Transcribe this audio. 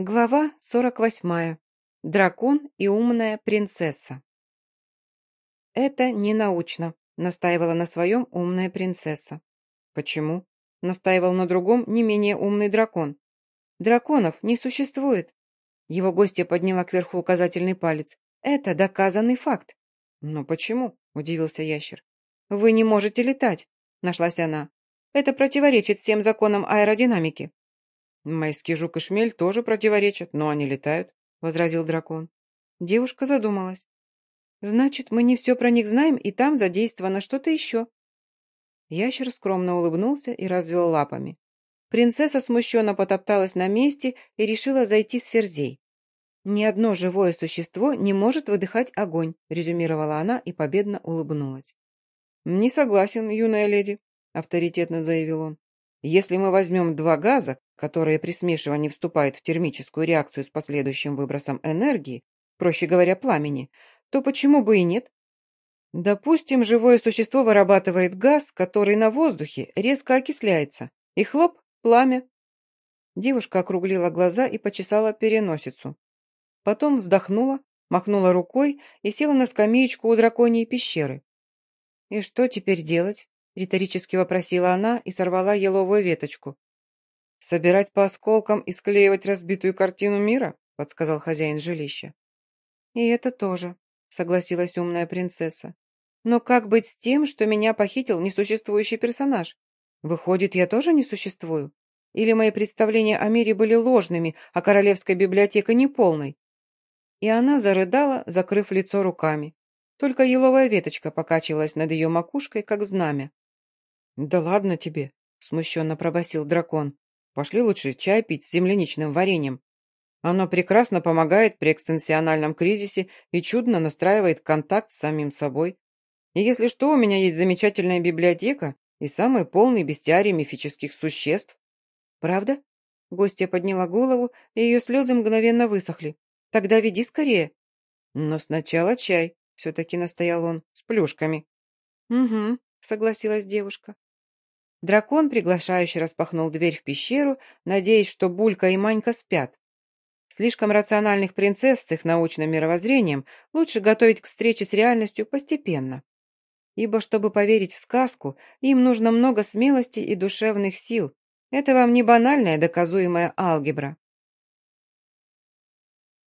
Глава 48. Дракон и умная принцесса. «Это не научно», — настаивала на своем умная принцесса. «Почему?» — настаивал на другом не менее умный дракон. «Драконов не существует». Его гостья подняла кверху указательный палец. «Это доказанный факт». «Но почему?» — удивился ящер. «Вы не можете летать», — нашлась она. «Это противоречит всем законам аэродинамики». «Майский жук и шмель тоже противоречат, но они летают», — возразил дракон. Девушка задумалась. «Значит, мы не все про них знаем, и там задействовано что-то еще». Ящер скромно улыбнулся и развел лапами. Принцесса смущенно потопталась на месте и решила зайти с ферзей. «Ни одно живое существо не может выдыхать огонь», — резюмировала она и победно улыбнулась. «Не согласен, юная леди», — авторитетно заявил он. Если мы возьмем два газа, которые при смешивании вступают в термическую реакцию с последующим выбросом энергии, проще говоря, пламени, то почему бы и нет? Допустим, живое существо вырабатывает газ, который на воздухе резко окисляется, и хлоп, пламя. Девушка округлила глаза и почесала переносицу. Потом вздохнула, махнула рукой и села на скамеечку у драконьей пещеры. И что теперь делать? Риторически вопросила она и сорвала еловую веточку. «Собирать по осколкам и склеивать разбитую картину мира?» — подсказал хозяин жилища. «И это тоже», — согласилась умная принцесса. «Но как быть с тем, что меня похитил несуществующий персонаж? Выходит, я тоже не существую? Или мои представления о мире были ложными, а королевская библиотека неполной?» И она зарыдала, закрыв лицо руками. Только еловая веточка покачивалась над ее макушкой, как знамя. «Да ладно тебе», — смущенно пробасил дракон. «Пошли лучше чай пить с земляничным вареньем. Оно прекрасно помогает при экстенсиональном кризисе и чудно настраивает контакт с самим собой. И если что, у меня есть замечательная библиотека и самый полный бестиарий мифических существ». «Правда?» Гостья подняла голову, и ее слезы мгновенно высохли. «Тогда веди скорее». «Но сначала чай», — все-таки настоял он, — «с плюшками». «Угу», — согласилась девушка. Дракон приглашающе распахнул дверь в пещеру, надеясь, что Булька и Манька спят. Слишком рациональных принцесс с их научным мировоззрением лучше готовить к встрече с реальностью постепенно. Ибо, чтобы поверить в сказку, им нужно много смелости и душевных сил. Это вам не банальная доказуемая алгебра.